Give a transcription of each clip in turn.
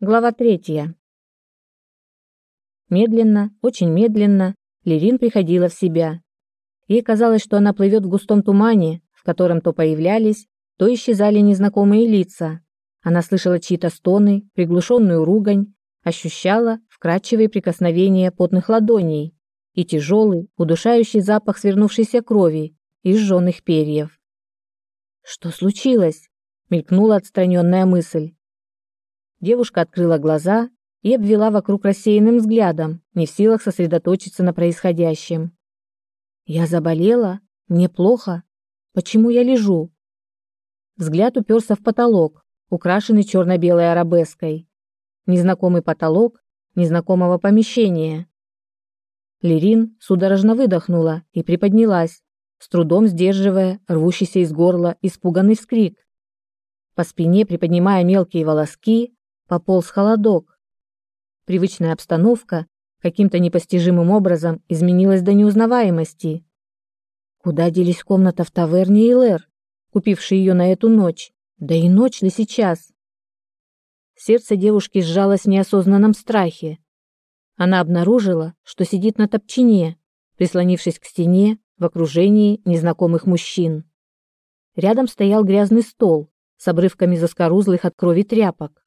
Глава третья. Медленно, очень медленно, Лерин приходила в себя. Ей казалось, что она плывет в густом тумане, в котором то появлялись, то исчезали незнакомые лица. Она слышала чьи-то стоны, приглушенную ругань, ощущала вкрадчивые прикосновения потных ладоней и тяжелый, удушающий запах свернувшейся крови и сжженных перьев. «Что случилось?» — мелькнула отстраненная мысль. Девушка открыла глаза и обвела вокруг рассеянным взглядом, не в силах сосредоточиться на происходящем. «Я заболела? Мне плохо? Почему я лежу?» Взгляд уперся в потолок, украшенный черно-белой арабеской. Незнакомый потолок незнакомого помещения. Лерин судорожно выдохнула и приподнялась, с трудом сдерживая рвущийся из горла испуганный вскрик. По спине, приподнимая мелкие волоски, пополз холодок. Привычная обстановка каким-то непостижимым образом изменилась до неузнаваемости. Куда делись комната в таверне Илэр, купивший ее на эту ночь? Да и ночь ли сейчас? Сердце девушки сжалось в неосознанном страхе. Она обнаружила, что сидит на топчине, прислонившись к стене в окружении незнакомых мужчин. Рядом стоял грязный стол с обрывками заскорузлых от крови тряпок.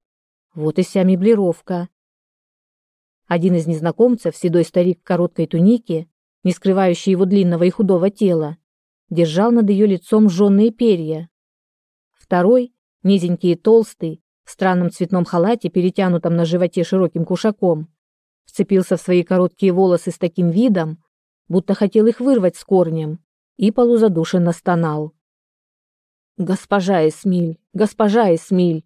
Вот и вся меблировка. Один из незнакомцев, седой старик в короткой тунике, не скрывающий его длинного и худого тела, держал над ее лицом жженные перья. Второй, низенький и толстый, в странном цветном халате, перетянутом на животе широким кушаком, вцепился в свои короткие волосы с таким видом, будто хотел их вырвать с корнем, и полузадушенно стонал. «Госпожа Эсмиль! Госпожа Эсмиль!»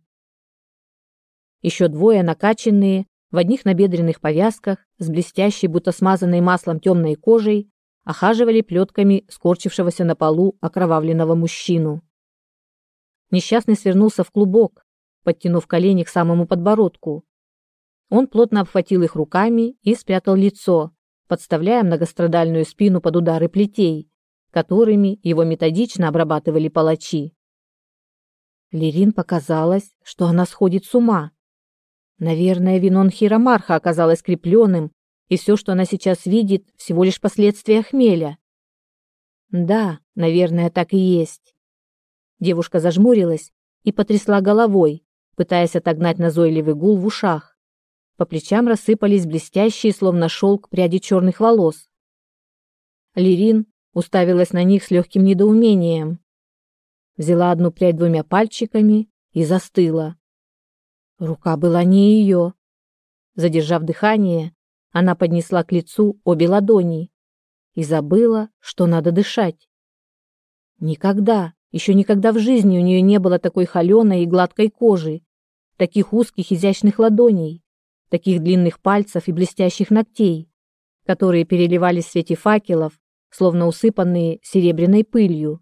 Еще двое накачанные, в одних набедренных повязках, с блестящей, будто смазанной маслом темной кожей, охаживали плетками скорчившегося на полу окровавленного мужчину. Несчастный свернулся в клубок, подтянув колени к самому подбородку. Он плотно обхватил их руками и спрятал лицо, подставляя многострадальную спину под удары плетей, которыми его методично обрабатывали палачи. Лерин показалось, что она сходит с ума. Наверное, винон Хиромарха оказалось крепленным, и все, что она сейчас видит, всего лишь последствия хмеля. Да, наверное, так и есть. Девушка зажмурилась и потрясла головой, пытаясь отогнать назойливый гул в ушах. По плечам рассыпались блестящие, словно шелк, пряди черных волос. Лирин уставилась на них с легким недоумением. Взяла одну прядь двумя пальчиками и застыла. Рука была не ее. Задержав дыхание, она поднесла к лицу обе ладони и забыла, что надо дышать. Никогда, еще никогда в жизни у нее не было такой холеной и гладкой кожи, таких узких изящных ладоней, таких длинных пальцев и блестящих ногтей, которые переливались в свете факелов, словно усыпанные серебряной пылью.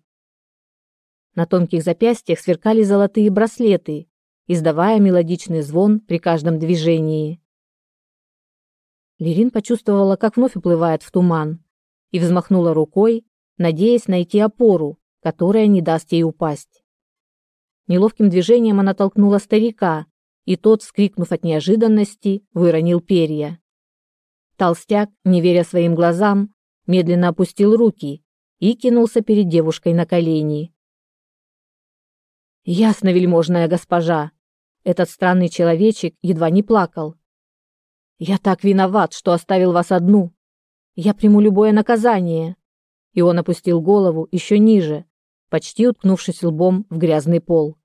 На тонких запястьях сверкали золотые браслеты, издавая мелодичный звон при каждом движении. Лерин почувствовала, как вновь уплывает в туман, и взмахнула рукой, надеясь найти опору, которая не даст ей упасть. Неловким движением она толкнула старика, и тот, вскрикнув от неожиданности, выронил перья. Толстяк, не веря своим глазам, медленно опустил руки и кинулся перед девушкой на колени. Ясно, вельможная госпожа. Этот странный человечек едва не плакал. Я так виноват, что оставил вас одну. Я приму любое наказание. И он опустил голову еще ниже, почти уткнувшись лбом в грязный пол.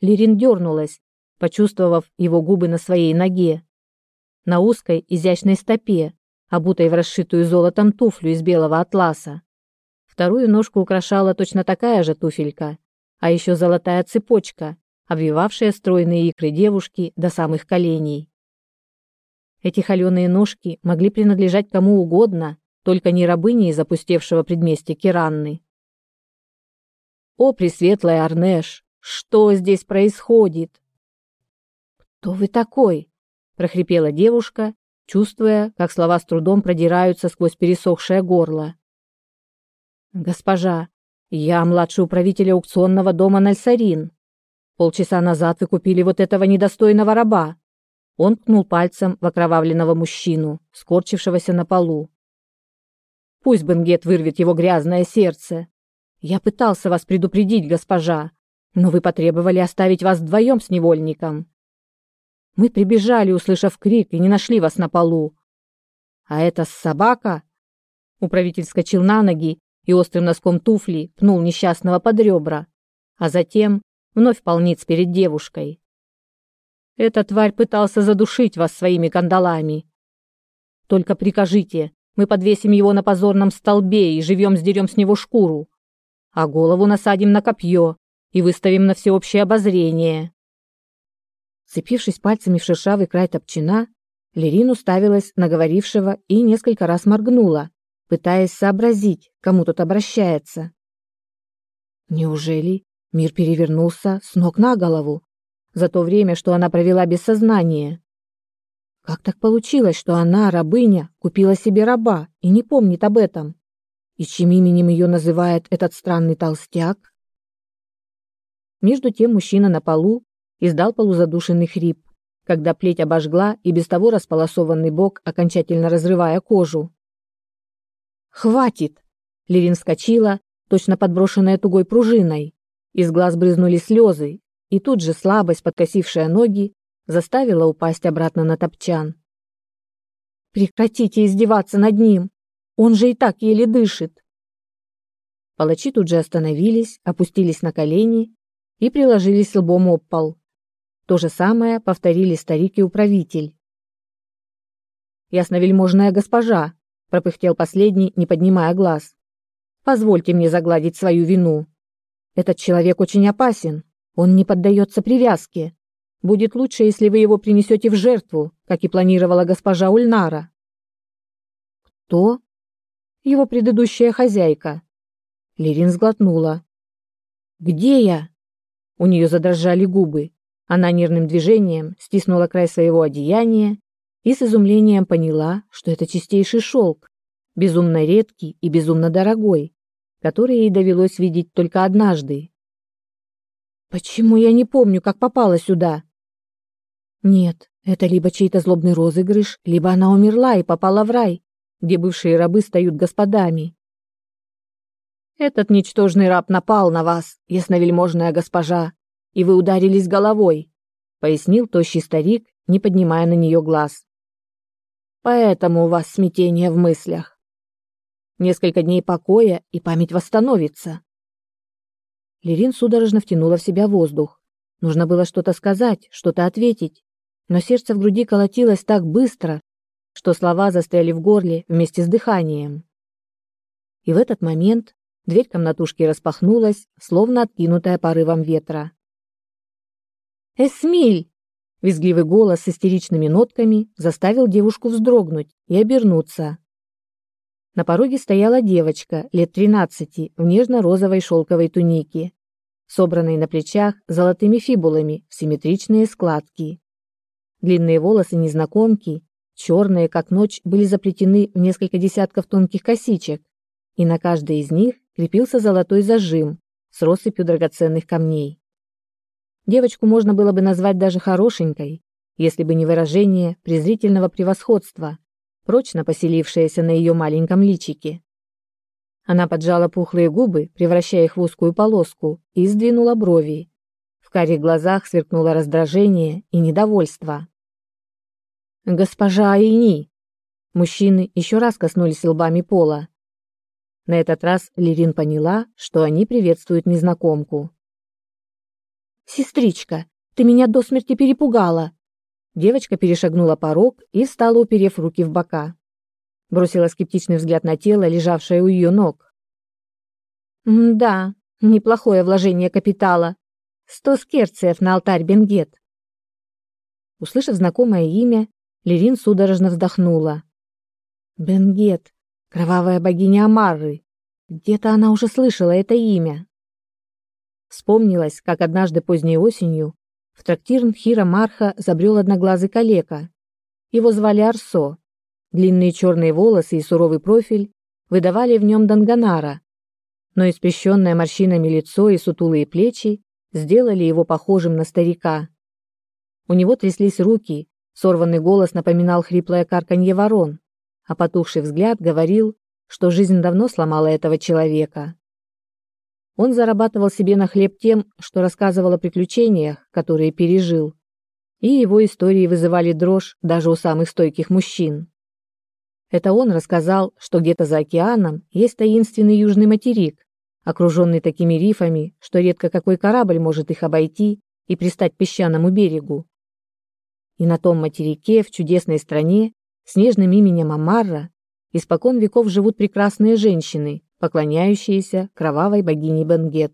Лирин дернулась, почувствовав его губы на своей ноге. На узкой, изящной стопе, обутой в расшитую золотом туфлю из белого атласа. Вторую ножку украшала точно такая же туфелька, а еще золотая цепочка, обвивавшая стройные икры девушки до самых коленей. Эти холеные ножки могли принадлежать кому угодно, только не рабыне из опустевшего предместья Киранны. «О, пресветлая Арнеш, что здесь происходит?» «Кто вы такой?» – прохрипела девушка, чувствуя, как слова с трудом продираются сквозь пересохшее горло. «Госпожа, я младший управитель аукционного дома Нальсарин. Полчаса назад вы купили вот этого недостойного раба. Он ткнул пальцем в окровавленного мужчину, скорчившегося на полу. Пусть Бенгет вырвет его грязное сердце. Я пытался вас предупредить, госпожа, но вы потребовали оставить вас вдвоем с невольником. Мы прибежали, услышав крик, и не нашли вас на полу. А это собака? Управитель вскочил на ноги и острым носком туфли пнул несчастного под ребра, а затем вновь полниц перед девушкой. Эта тварь пытался задушить вас своими кандалами. Только прикажите, мы подвесим его на позорном столбе и живем сдерем с него шкуру, а голову насадим на копье и выставим на всеобщее обозрение. Цепившись пальцами в шершавый край топчина, Лерин уставилась на говорившего и несколько раз моргнула, пытаясь сообразить, кому тут обращается. Неужели мир перевернулся с ног на голову за то время, что она провела без сознания? Как так получилось, что она, рабыня, купила себе раба и не помнит об этом? И чьим именем ее называет этот странный толстяк? Между тем мужчина на полу издал полузадушенный хрип, когда плеть обожгла и без того располосованный бок, окончательно разрывая кожу. «Хватит!» Лерин вскочила, точно подброшенная тугой пружиной. Из глаз брызнули слезы, и тут же слабость, подкосившая ноги, заставила упасть обратно на топчан. «Прекратите издеваться над ним! Он же и так еле дышит!» Палачи тут же остановились, опустились на колени и приложились лбом об пол. То же самое повторили старик и управитель. «Ясновельможная госпожа», — пропыхтел последний, не поднимая глаз. «Позвольте мне загладить свою вину. Этот человек очень опасен, он не поддается привязке. Будет лучше, если вы его принесете в жертву, как и планировала госпожа Ульнара». «Кто?» «Его предыдущая хозяйка». Лерин сглотнула. «Где я?» У нее задрожали губы. Она нервным движением стиснула край своего одеяния и с изумлением поняла, что это чистейший шелк, безумно редкий и безумно дорогой, который ей довелось видеть только однажды. Почему я не помню, как попала сюда? Нет, это либо чей-то злобный розыгрыш, либо она умерла и попала в рай, где бывшие рабы стают господами. Этот ничтожный раб напал на вас, ясновельможная госпожа, и вы ударились головой», — пояснил тощий старик, не поднимая на нее глаз. «Поэтому у вас смятение в мыслях. Несколько дней покоя, и память восстановится». Лерин судорожно втянула в себя воздух. Нужно было что-то сказать, что-то ответить, но сердце в груди колотилось так быстро, что слова застряли в горле вместе с дыханием. И в этот момент дверь комнатушки распахнулась, словно откинутая порывом ветра. «Эсмиль!» Визгливый голос с истеричными нотками заставил девушку вздрогнуть и обернуться. На пороге стояла девочка лет тринадцати в нежно-розовой шелковой тунике, собранной на плечах золотыми фибулами в симметричные складки. Длинные волосы незнакомки, черные, как ночь, были заплетены в несколько десятков тонких косичек, и на каждой из них крепился золотой зажим с россыпью драгоценных камней. Девочку можно было бы назвать даже хорошенькой, если бы не выражение презрительного превосходства, прочно поселившееся на ее маленьком личике. Она поджала пухлые губы, превращая их в узкую полоску, и сдвинула брови. В карих глазах сверкнуло раздражение и недовольство. «Госпожа Айни!» Мужчины еще раз коснулись лбами пола. На этот раз Лерин поняла, что они приветствуют незнакомку. «Сестричка, ты меня до смерти перепугала!» Девочка перешагнула порог и встала, уперев руки в бока. Бросила скептичный взгляд на тело, лежавшее у ее ног. «Да, неплохое вложение капитала. Сто скерцев на алтарь Бенгет». Услышав знакомое имя, Лерин судорожно вздохнула. «Бенгет, кровавая богиня Амары. Где-то она уже слышала это имя». Вспомнилось, как однажды поздней осенью в трактир Нхира Марха забрел одноглазый калека. Его звали Арсо. Длинные черные волосы и суровый профиль выдавали в нем Данганара, но испещенное морщинами лицо и сутулые плечи сделали его похожим на старика. У него тряслись руки, сорванный голос напоминал хриплое карканье ворон, а потухший взгляд говорил, что жизнь давно сломала этого человека. Он зарабатывал себе на хлеб тем, что рассказывал о приключениях, которые пережил, и его истории вызывали дрожь даже у самых стойких мужчин. Это он рассказал, что где-то за океаном есть таинственный южный материк, окруженный такими рифами, что редко какой корабль может их обойти и пристать к песчаному берегу. И на том материке, в чудесной стране, с нежным именем Амарра, испокон веков живут прекрасные женщины, поклоняющиеся кровавой богине Бенгет.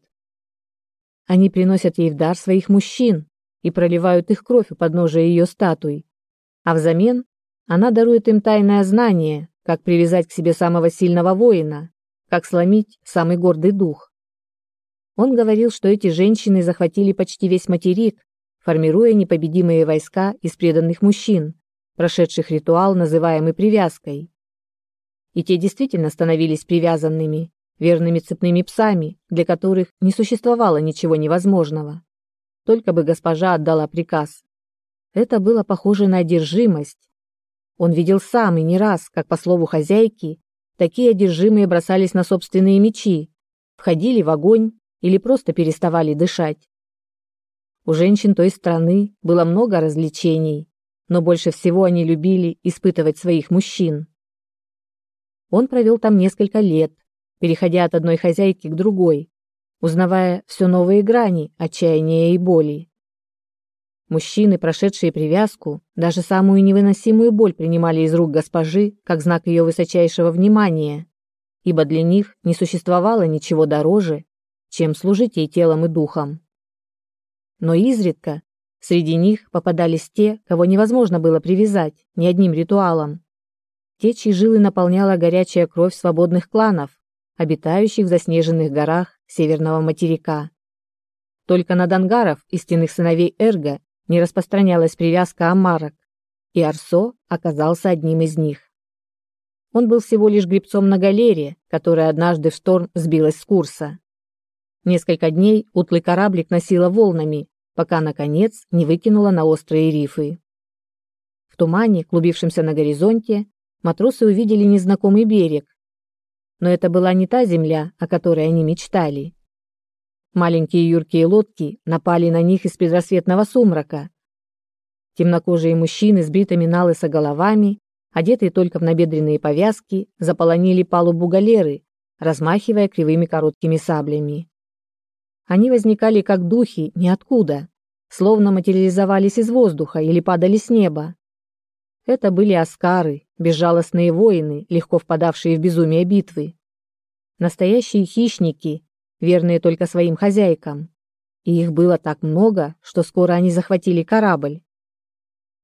Они приносят ей в дар своих мужчин и проливают их кровь у подножия ее статуй, а взамен она дарует им тайное знание, как привязать к себе самого сильного воина, как сломить самый гордый дух. Он говорил, что эти женщины захватили почти весь материк, формируя непобедимые войска из преданных мужчин, прошедших ритуал, называемый привязкой. И те действительно становились привязанными, верными цепными псами, для которых не существовало ничего невозможного. Только бы госпожа отдала приказ. Это было похоже на одержимость, он видел сам и не раз, как, по слову хозяйки, такие одержимые бросались на собственные мечи, входили в огонь или просто переставали дышать. У женщин той страны было много развлечений, но больше всего они любили испытывать своих мужчин. Он провел там несколько лет, переходя от одной хозяйки к другой, узнавая все новые грани отчаяния и боли. Мужчины, прошедшие привязку, даже самую невыносимую боль принимали из рук госпожи как знак ее высочайшего внимания, ибо для них не существовало ничего дороже, чем служить ей телом и духом. Но изредка среди них попадались те, кого невозможно было привязать ни одним ритуалом. Те, чьи жилы наполняла горячая кровь свободных кланов, обитающих в заснеженных горах северного материка. Только на дангаров, истинных сыновей Эрга, не распространялась привязка амарок, и Арсо оказался одним из них. Он был всего лишь гребцом на галере, которая однажды в шторм сбилась с курса. Несколько дней утлый кораблик носило волнами, пока, наконец, не выкинуло на острые рифы. В тумане, клубившемся на горизонте, матросы увидели незнакомый берег. Но это была не та земля, о которой они мечтали. Маленькие юркие лодки напали на них из предрассветного сумрака. Темнокожие мужчины с бритыми на головами, одетые только в набедренные повязки, заполонили палубу галеры, размахивая кривыми короткими саблями. Они возникали как духи ниоткуда, словно материализовались из воздуха или падали с неба. Это были аскары, безжалостные воины, легко впадавшие в безумие битвы. Настоящие хищники, верные только своим хозяйкам. И их было так много, что скоро они захватили корабль.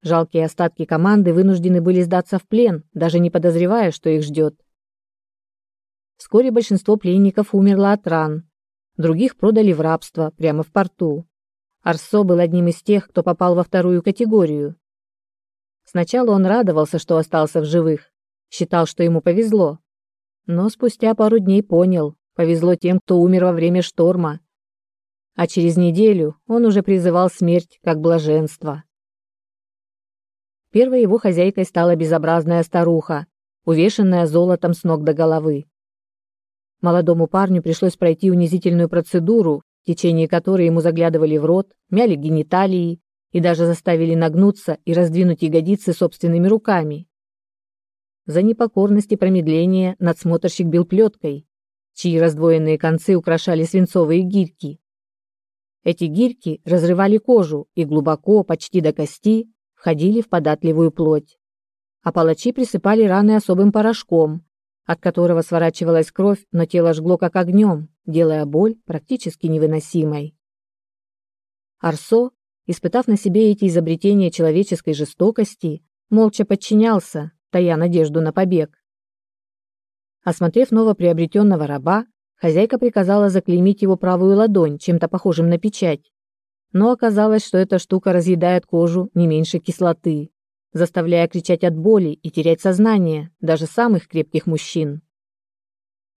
Жалкие остатки команды вынуждены были сдаться в плен, даже не подозревая, что их ждет. Вскоре большинство пленников умерло от ран, других продали в рабство прямо в порту. Арсо был одним из тех, кто попал во вторую категорию. Сначала он радовался, что остался в живых, считал, что ему повезло. Но спустя пару дней понял, Повезло тем, кто умер во время шторма. А через неделю он уже призывал смерть как блаженство. Первой его хозяйкой стала безобразная старуха, увешанная золотом с ног до головы. Молодому парню пришлось пройти унизительную процедуру, в течение которой ему заглядывали в рот, мяли гениталии и даже заставили нагнуться и раздвинуть ягодицы собственными руками. За непокорность и промедление надсмотрщик бил плеткой, чьи раздвоенные концы украшали свинцовые гирьки. Эти гирьки разрывали кожу и глубоко, почти до кости, входили в податливую плоть. А палачи присыпали раны особым порошком, от которого сворачивалась кровь, но тело жгло как огнем, делая боль практически невыносимой. Арсо, испытав на себе эти изобретения человеческой жестокости, молча подчинялся, тая надежду на побег. Осмотрев новоприобретенного раба, хозяйка приказала заклеймить его правую ладонь чем-то похожим на печать. Но оказалось, что эта штука разъедает кожу не меньше кислоты, заставляя кричать от боли и терять сознание даже самых крепких мужчин.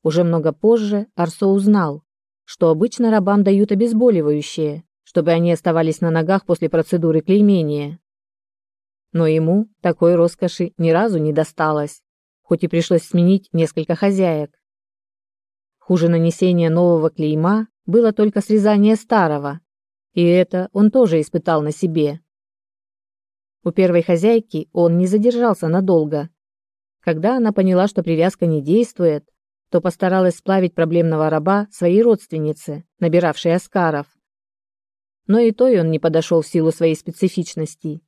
Уже много позже Арсо узнал, что обычно рабам дают обезболивающее, чтобы они оставались на ногах после процедуры клеймения. Но ему такой роскоши ни разу не досталось, хоть и пришлось сменить несколько хозяек. Хуже нанесения нового клейма было только срезание старого, и это он тоже испытал на себе. У первой хозяйки он не задержался надолго. Когда она поняла, что привязка не действует, то постаралась сплавить проблемного раба своей родственнице, набиравшей оскаров. Но и той он не подошел в силу своей специфичности.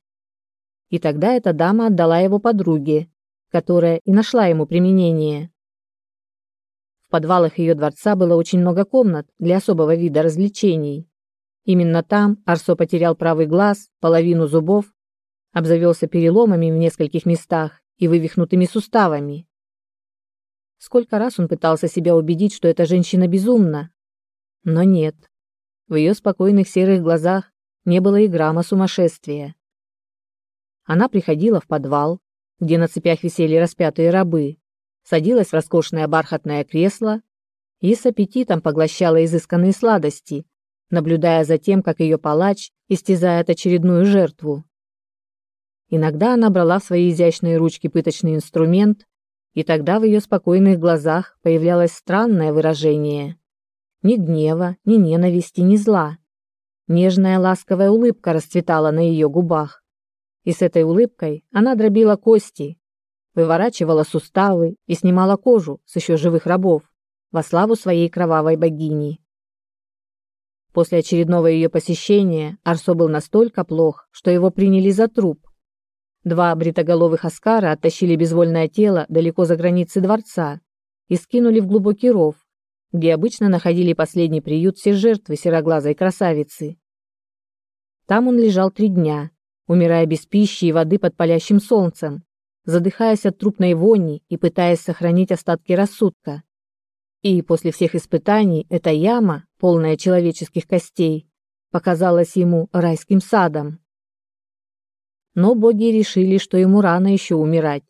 И тогда эта дама отдала его подруге, которая и нашла ему применение. В подвалах ее дворца было очень много комнат для особого вида развлечений. Именно там Арсо потерял правый глаз, половину зубов, обзавелся переломами в нескольких местах и вывихнутыми суставами. Сколько раз он пытался себя убедить, что эта женщина безумна. Но нет. В ее спокойных серых глазах не было и грамма сумасшествия. Она приходила в подвал, где на цепях висели распятые рабы, садилась в роскошное бархатное кресло и с аппетитом поглощала изысканные сладости, наблюдая за тем, как ее палач истязает очередную жертву. Иногда она брала в свои изящные ручки пыточный инструмент и тогда в ее спокойных глазах появлялось странное выражение. Ни гнева, ни ненависти, ни зла. Нежная ласковая улыбка расцветала на ее губах. И с этой улыбкой она дробила кости, выворачивала суставы и снимала кожу с еще живых рабов во славу своей кровавой богини. После очередного ее посещения Арсо был настолько плох, что его приняли за труп, Два бритоголовых аскара оттащили безвольное тело далеко за границы дворца и скинули в глубокий ров, где обычно находили последний приют все жертвы сероглазой красавицы. Там он лежал три дня, умирая без пищи и воды под палящим солнцем, задыхаясь от трупной вони и пытаясь сохранить остатки рассудка. И после всех испытаний эта яма, полная человеческих костей, показалась ему райским садом но боги решили, что ему рано еще умирать.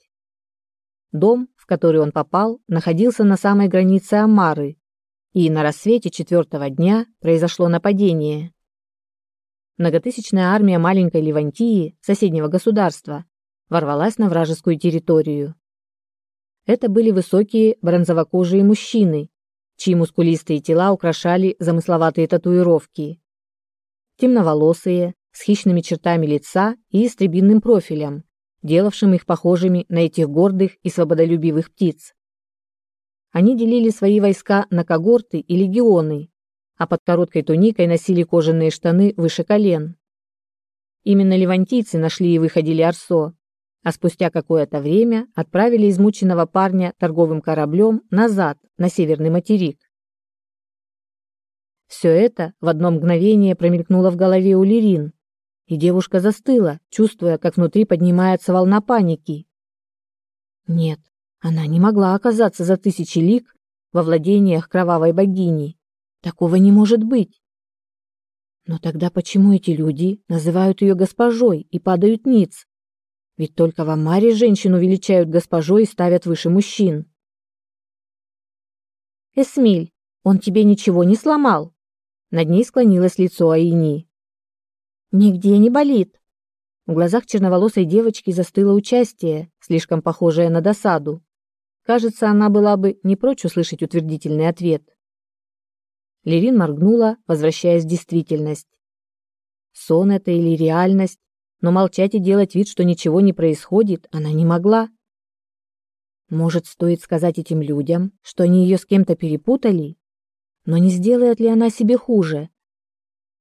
Дом, в который он попал, находился на самой границе Амары, и на рассвете четвертого дня произошло нападение. Многотысячная армия маленькой Ливантии, соседнего государства, ворвалась на вражескую территорию. Это были высокие бронзовокожие мужчины, чьи мускулистые тела украшали замысловатые татуировки. Темноволосые, с хищными чертами лица и истребинным профилем, делавшим их похожими на этих гордых и свободолюбивых птиц. Они делили свои войска на когорты и легионы, а под короткой туникой носили кожаные штаны выше колен. Именно левантийцы нашли и выходили Арсо, а спустя какое-то время отправили измученного парня торговым кораблем назад, на северный материк. Все это в одно мгновение промелькнуло в голове у Лирин, и девушка застыла, чувствуя, как внутри поднимается волна паники. Нет, она не могла оказаться за тысячи лик во владениях кровавой богини. Такого не может быть. Но тогда почему эти люди называют ее госпожой и падают ниц? Ведь только в Амаре женщину величают госпожой и ставят выше мужчин. Эсмиль, он тебе ничего не сломал? Над ней склонилось лицо Аини. Нигде не болит. В глазах черноволосой девочки застыло участие, слишком похожее на досаду. Кажется, она была бы не прочь услышать утвердительный ответ. Лерин моргнула, возвращаясь в действительность. Сон это или реальность, но молчать и делать вид, что ничего не происходит, она не могла. Может, стоит сказать этим людям, что они ее с кем-то перепутали? Но не сделает ли она себе хуже?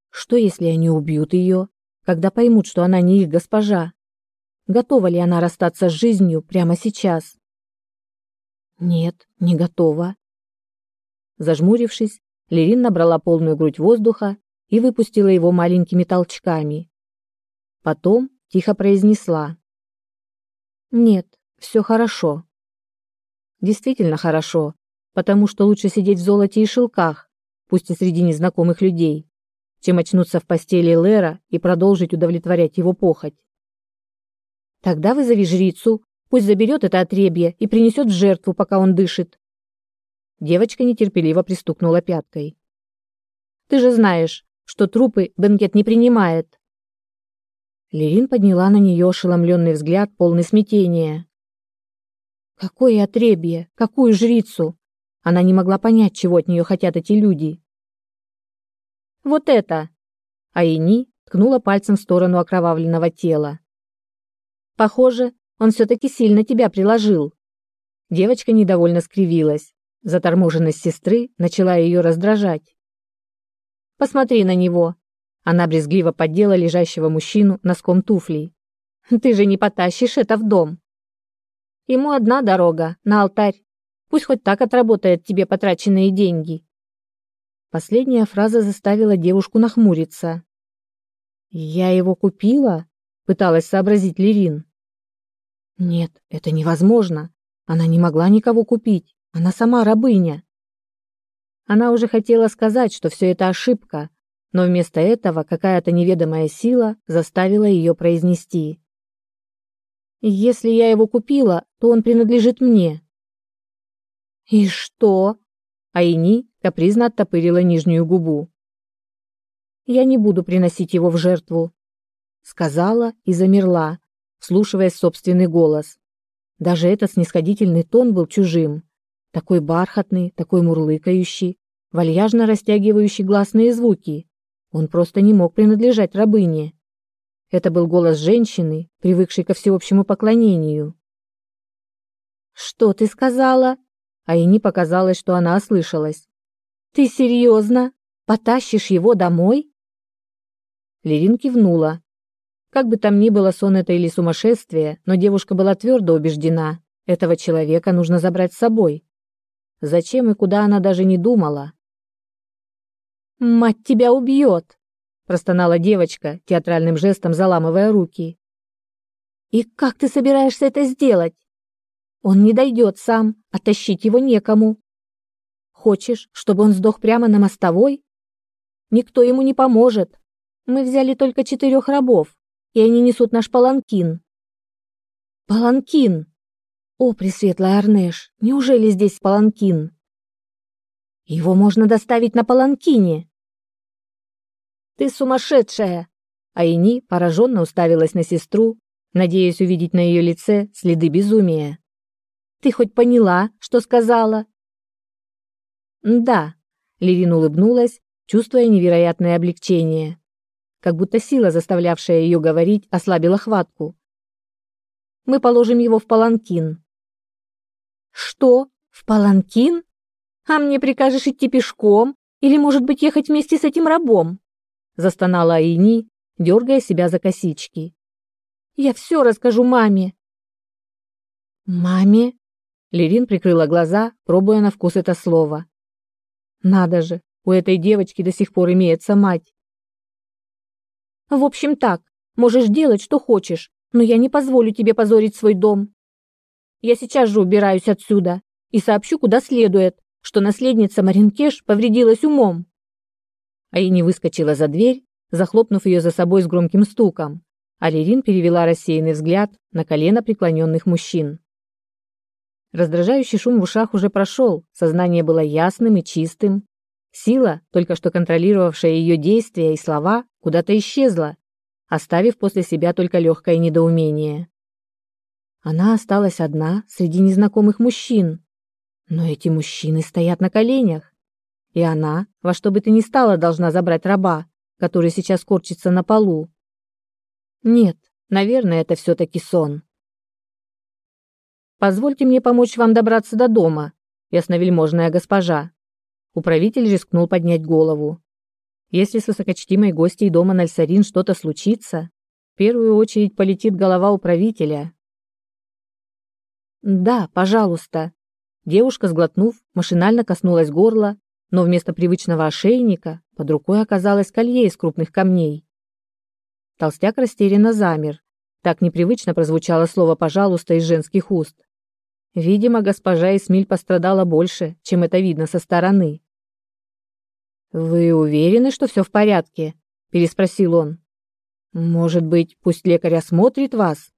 Что, если они убьют ее, когда поймут, что она не их госпожа? Готова ли она расстаться с жизнью прямо сейчас? Нет, не готова. Зажмурившись, Лерин набрала полную грудь воздуха и выпустила его маленькими толчками. Потом тихо произнесла. «Нет, все хорошо». Действительно хорошо, потому что лучше сидеть в золоте и шелках, пусть и среди незнакомых людей, чем очнуться в постели Лера и продолжить удовлетворять его похоть. Тогда вызови жрицу, пусть заберет это отребье и принесет в жертву, пока он дышит. Девочка нетерпеливо пристукнула пяткой. Ты же знаешь, что трупы Бенкет не принимает. Лерин подняла на нее ошеломленный взгляд, полный смятения. Какое отребье, какую жрицу? Она не могла понять, чего от нее хотят эти люди. Вот это. Айни ткнула пальцем в сторону окровавленного тела. Похоже, он все таки сильно тебя приложил. Девочка недовольно скривилась. Заторможенность сестры начала ее раздражать. Посмотри на него. Она брезгливо поддела лежащего мужчину носком туфлей. Ты же не потащишь это в дом. Ему одна дорога на алтарь. Пусть хоть так отработает тебе потраченные деньги. Последняя фраза заставила девушку нахмуриться. Я его купила, пыталась сообразить Лерин. Нет, это невозможно. Она не могла никого купить. Она сама рабыня. Она уже хотела сказать, что все это ошибка, но вместо этого какая-то неведомая сила заставила ее произнести. «Если я его купила, то он принадлежит мне». «И что?» Айни капризно оттопырила нижнюю губу. «Я не буду приносить его в жертву», — сказала и замерла, вслушиваясь в собственный голос. Даже этот снисходительный тон был чужим такой бархатный, такой мурлыкающий, вальяжно растягивающий гласные звуки. Он просто не мог принадлежать рабыне. Это был голос женщины, привыкшей ко всеобщему поклонению. «Что ты сказала?» А ей не показалось, что она ослышалась. «Ты серьезно? Потащишь его домой?» Лерин кивнула. Как бы там ни было сон это или сумасшествие, но девушка была твердо убеждена, этого человека нужно забрать с собой. Зачем и куда она даже не думала. «Мать тебя убьет!» – простонала девочка, театральным жестом заламывая руки. «И как ты собираешься это сделать? Он не дойдет сам, а тащить его некому. Хочешь, чтобы он сдох прямо на мостовой? Никто ему не поможет. Мы взяли только четырех рабов, и они несут наш паланкин». «Паланкин!» О, пресветлый Арнеш, неужели здесь паланкин? Его можно доставить на паланкине. Ты сумасшедшая! Айни пораженно уставилась на сестру, надеясь увидеть на ее лице следы безумия. Ты хоть поняла, что сказала? Да, Левин улыбнулась, чувствуя невероятное облегчение, как будто сила, заставлявшая ее говорить, ослабила хватку. Мы положим его в паланкин. Что? В паланкин? А мне прикажешь идти пешком или, может быть, ехать вместе с этим рабом? застонала Айни, дергая себя за косички. Я все расскажу маме. Маме? Лерин прикрыла глаза, пробуя на вкус это слово. Надо же, у этой девочки до сих пор имеется мать. В общем так, можешь делать, что хочешь, но я не позволю тебе позорить свой дом. Я сейчас же убираюсь отсюда и сообщу куда следует, что наследница Маринкеш повредилась умом. А и не выскочила за дверь, захлопнув ее за собой с громким стуком. А Лерин перевела рассеянный взгляд на колено преклоненных мужчин. Раздражающий шум в ушах уже прошел, сознание было ясным и чистым. Сила, только что контролировавшая ее действия и слова, куда-то исчезла, оставив после себя только легкое недоумение. Она осталась одна среди незнакомых мужчин. Но эти мужчины стоят на коленях. И она, во что бы то ни стало, должна забрать раба, который сейчас корчится на полу. Нет, наверное, это все-таки сон. Позвольте мне помочь вам добраться до дома, ясновельможная госпожа. Управитель рискнул поднять голову. Если с высокочтимой гостьей дома Нальсарин что-то случится, в первую очередь полетит голова управителя, «Да, пожалуйста». Девушка, сглотнув, машинально коснулась горла, но вместо привычного ошейника под рукой оказалось колье из крупных камней. Толстяк растерянно замер. Так непривычно прозвучало слово «пожалуйста» из женских уст. Видимо, госпожа Эсмиль пострадала больше, чем это видно со стороны. «Вы уверены, что все в порядке?» – переспросил он. «Может быть, пусть лекарь осмотрит вас?»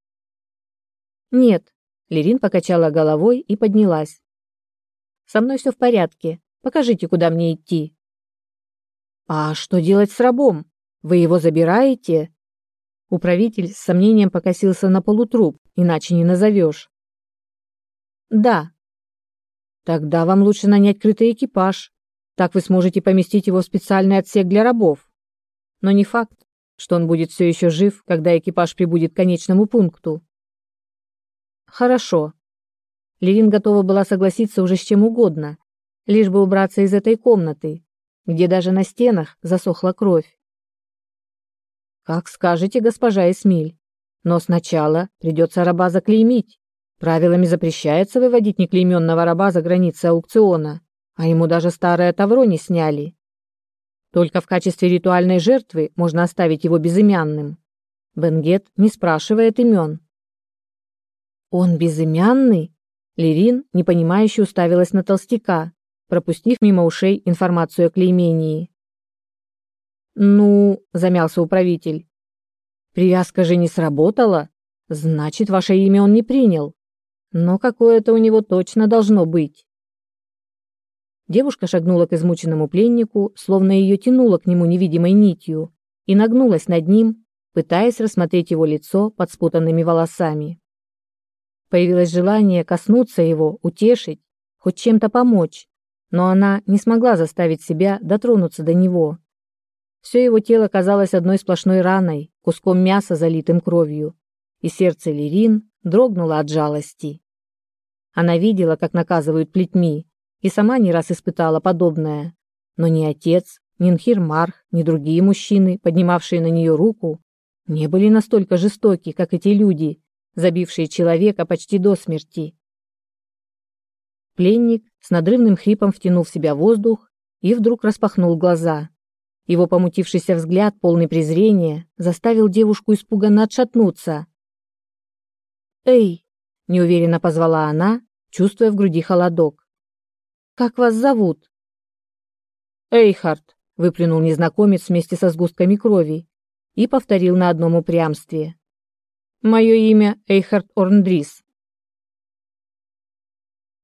«Нет, Лерин покачала головой и поднялась. Со мной все в порядке. Покажите, куда мне идти. А что делать с рабом? Вы его забираете? Управитель с сомнением покосился на полутруп, иначе не назовешь. Да. Тогда вам лучше нанять крытый экипаж. Так вы сможете поместить его в специальный отсек для рабов. Но не факт, что он будет все еще жив, когда экипаж прибудет к конечному пункту. Хорошо. Левин готова была согласиться уже с чем угодно, лишь бы убраться из этой комнаты, где даже на стенах засохла кровь. Как скажете, госпожа Эсмиль, но сначала придется раба заклеймить. Правилами запрещается выводить неклейменного раба за границы аукциона, а ему даже старое тавро не сняли. Только в качестве ритуальной жертвы можно оставить его безымянным. Бенгет не спрашивает имен. Он безымянный? Лерин, непонимающе уставилась на толстяка, пропустив мимо ушей информацию о клеймении. «Ну», — замялся управитель, — «привязка же не сработала, значит, ваше имя он не принял, но какое-то у него точно должно быть». Девушка шагнула к измученному пленнику, словно ее тянуло к нему невидимой нитью, и нагнулась над ним, пытаясь рассмотреть его лицо под спутанными волосами. Появилось желание коснуться его, утешить, хоть чем-то помочь, но она не смогла заставить себя дотронуться до него. Все его тело казалось одной сплошной раной, куском мяса, залитым кровью, и сердце Лерин дрогнуло от жалости. Она видела, как наказывают плетьми, и сама не раз испытала подобное. Но ни отец, ни Нхирмарх, ни другие мужчины, поднимавшие на нее руку, не были настолько жестоки, как эти люди, забившие человека почти до смерти. Пленник с надрывным хрипом втянул в себя воздух и вдруг распахнул глаза. Его помутившийся взгляд, полный презрения, заставил девушку испуганно отшатнуться. «Эй!» – неуверенно позвала она, чувствуя в груди холодок. Как вас зовут?» «Эйхард», — выплюнул незнакомец вместе со сгустками крови и повторил на одном упрямстве. «Мое имя Эйхард Орндрис».